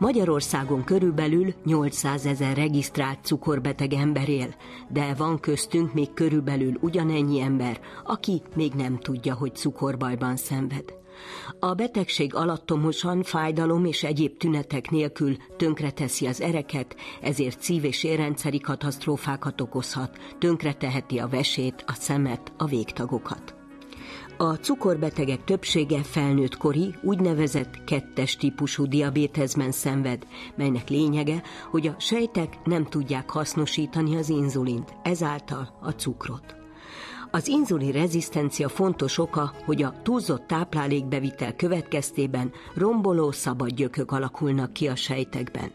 Magyarországon körülbelül 800 ezer regisztrált cukorbeteg ember él, de van köztünk még körülbelül ugyanennyi ember, aki még nem tudja, hogy cukorbajban szenved. A betegség alattomosan, fájdalom és egyéb tünetek nélkül tönkreteszi az ereket, ezért szív- és érrendszeri katasztrófákat okozhat, tönkreteheti a vesét, a szemet, a végtagokat. A cukorbetegek többsége felnőtt kori, úgynevezett kettes típusú diabétezben szenved, melynek lényege, hogy a sejtek nem tudják hasznosítani az inzulint, ezáltal a cukrot. Az inzulin rezisztencia fontos oka, hogy a túlzott táplálékbevitel következtében romboló szabad gyökök alakulnak ki a sejtekben.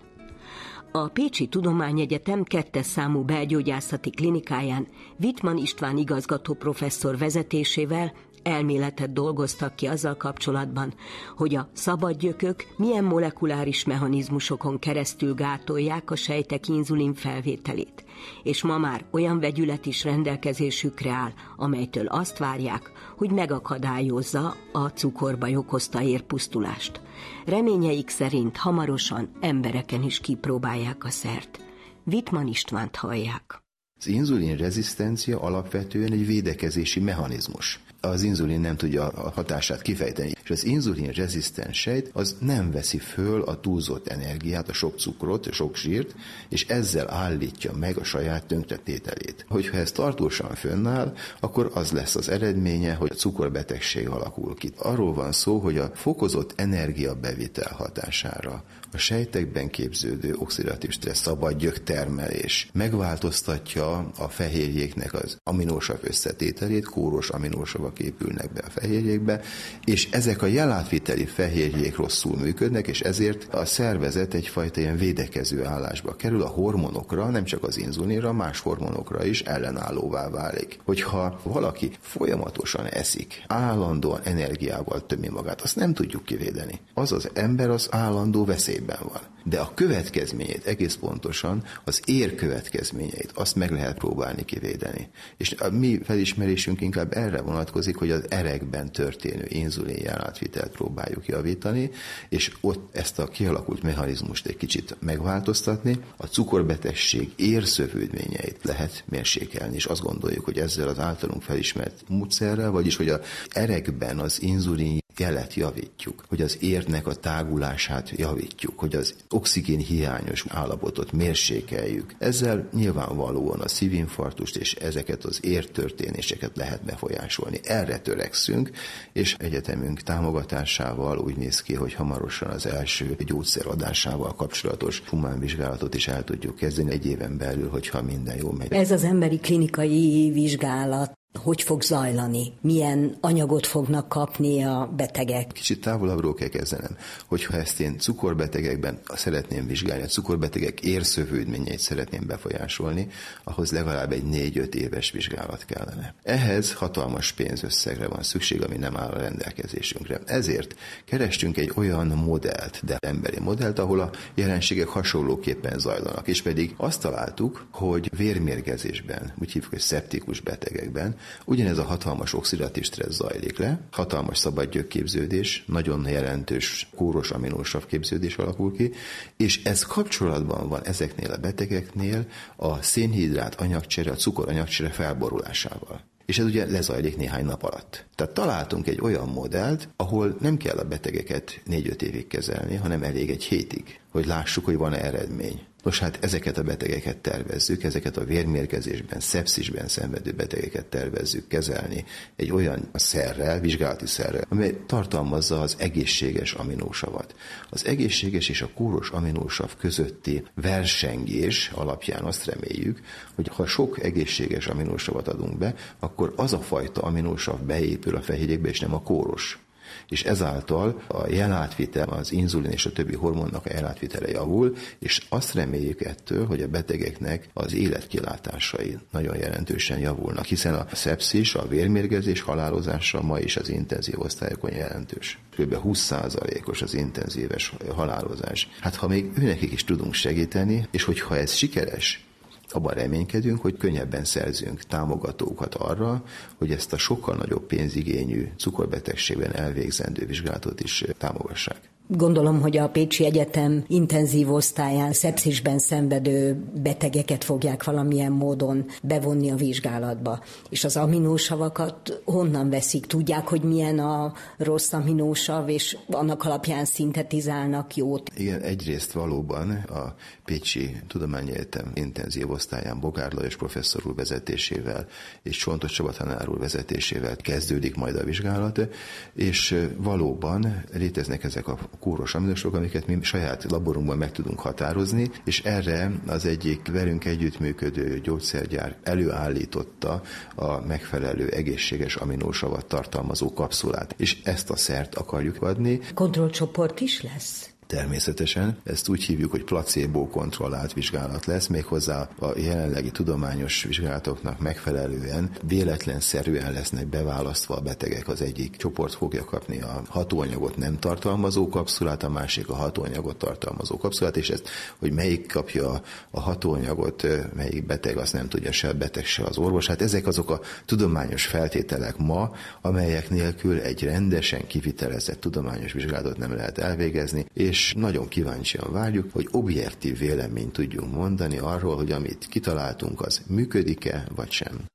A Pécsi Tudományegyetem kettes számú belgyógyászati klinikáján Wittmann István igazgató professzor vezetésével elméletet dolgoztak ki azzal kapcsolatban, hogy a szabadgyökök milyen molekuláris mechanizmusokon keresztül gátolják a sejtek inzulin felvételét, és ma már olyan vegyület is rendelkezésükre áll, amelytől azt várják, hogy megakadályozza a cukorbaj okozta érpusztulást. Reményeik szerint hamarosan embereken is kipróbálják a szert. Vitman Istvánt hallják. Az inzulin rezisztencia alapvetően egy védekezési mechanizmus az inzulin nem tudja a hatását kifejteni. És az inzulin rezisztens sejt az nem veszi föl a túlzott energiát, a sok cukrot, a sok zsírt, és ezzel állítja meg a saját tönkretételét. Hogyha ez tartósan fönnáll, akkor az lesz az eredménye, hogy a cukorbetegség alakul ki. Arról van szó, hogy a fokozott energiabevitel hatására a sejtekben képződő oxidatív stressz szabad termelés megváltoztatja a fehérjéknek az aminósav összetételét, kóros aminósavak épülnek be a fehérjékbe, és ezek a jelátviteli fehérjék rosszul működnek, és ezért a szervezet egyfajta ilyen védekező állásba kerül a hormonokra, nem csak az inzulinra, más hormonokra is ellenállóvá válik. Hogyha valaki folyamatosan eszik, állandóan energiával tömi magát, azt nem tudjuk kivédeni. Az az ember az állandó veszély veszélyben van. De a következményét egész pontosan, az ér következményeit, azt meg lehet próbálni kivédeni. És a mi felismerésünk inkább erre vonatkozik, hogy az erekben történő inzulin jelátvitelt próbáljuk javítani, és ott ezt a kialakult mechanizmust egy kicsit megváltoztatni, a cukorbetegség érszövődményeit lehet mérsékelni, és azt gondoljuk, hogy ezzel az általunk felismert módszerrel, vagyis hogy a erekben az inzulin jelet javítjuk, hogy az érnek a tágulását javítjuk, hogy az oxigén hiányos állapotot mérsékeljük. Ezzel nyilvánvalóan a szívinfarktust és ezeket az értörténéseket lehet befolyásolni. Erre törekszünk, és egyetemünk támogatásával úgy néz ki, hogy hamarosan az első gyógyszeradásával kapcsolatos humán vizsgálatot is el tudjuk kezdeni egy éven belül, hogyha minden jól megy. Ez az emberi klinikai vizsgálat hogy fog zajlani, milyen anyagot fognak kapni a betegek. Kicsit távolabbról kell kezdenem, hogyha ezt én cukorbetegekben szeretném vizsgálni, a cukorbetegek érszövődményeit szeretném befolyásolni, ahhoz legalább egy négy-öt éves vizsgálat kellene. Ehhez hatalmas pénzösszegre van szükség, ami nem áll a rendelkezésünkre. Ezért kerestünk egy olyan modellt, de emberi modellt, ahol a jelenségek hasonlóképpen zajlanak, és pedig azt találtuk, hogy vérmérgezésben, úgy hívjuk, hogy szeptikus betegekben Ugyanez a hatalmas oxidatív stressz zajlik le, hatalmas szabad gyökképződés, nagyon jelentős kóros aminósav képződés alakul ki, és ez kapcsolatban van ezeknél a betegeknél a szénhidrát anyagcsere, a cukor anyagcsere felborulásával. És ez ugye lezajlik néhány nap alatt. Tehát találtunk egy olyan modellt, ahol nem kell a betegeket négy-öt évig kezelni, hanem elég egy hétig, hogy lássuk, hogy van-e eredmény. Nos hát ezeket a betegeket tervezzük, ezeket a vérmérgezésben, szepszisben szenvedő betegeket tervezzük kezelni egy olyan szerrel, vizsgálati szerrel, amely tartalmazza az egészséges aminósavat. Az egészséges és a kóros aminósav közötti versengés alapján azt reméljük, hogy ha sok egészséges aminósavat adunk be, akkor az a fajta aminósav beépül a fehérjékbe, és nem a kóros és ezáltal a jelátvitel, az inzulin és a többi hormonnak a jelátvitele javul, és azt reméljük ettől, hogy a betegeknek az életkilátásai nagyon jelentősen javulnak, hiszen a szepszis, a vérmérgezés halálozása ma is az intenzív osztályokon jelentős. Kb. 20%-os az intenzíves halálozás. Hát ha még őnekik is tudunk segíteni, és hogyha ez sikeres, abban reménykedünk, hogy könnyebben szerzünk támogatókat arra, hogy ezt a sokkal nagyobb pénzigényű cukorbetegségben elvégzendő vizsgálatot is támogassák. Gondolom, hogy a Pécsi Egyetem intenzív osztályán szepszisben szenvedő betegeket fogják valamilyen módon bevonni a vizsgálatba. És az aminósavakat honnan veszik? Tudják, hogy milyen a rossz aminósav, és annak alapján szintetizálnak jót? Igen, egyrészt valóban a Pécsi Tudományegyetem intenzív osztályán Bogár Lajos professzor úr vezetésével és Csontos Csaba tanár úr vezetésével kezdődik majd a vizsgálat, és valóban léteznek ezek a kóros aminosok, amiket mi saját laborunkban meg tudunk határozni, és erre az egyik velünk együttműködő gyógyszergyár előállította a megfelelő egészséges aminósavat tartalmazó kapszulát, és ezt a szert akarjuk adni. Kontrollcsoport is lesz? Természetesen ezt úgy hívjuk, hogy placebo kontrollált vizsgálat lesz, méghozzá a jelenlegi tudományos vizsgálatoknak megfelelően véletlenszerűen lesznek beválasztva a betegek. Az egyik csoport fogja kapni a hatóanyagot nem tartalmazó kapszulát, a másik a hatóanyagot tartalmazó kapszulát, és ezt, hogy melyik kapja a hatóanyagot, melyik beteg, azt nem tudja se a beteg, se az orvos. Hát ezek azok a tudományos feltételek ma, amelyek nélkül egy rendesen kivitelezett tudományos vizsgálatot nem lehet elvégezni, és és nagyon kíváncsian várjuk, hogy objektív véleményt tudjunk mondani arról, hogy amit kitaláltunk, az működik-e, vagy sem.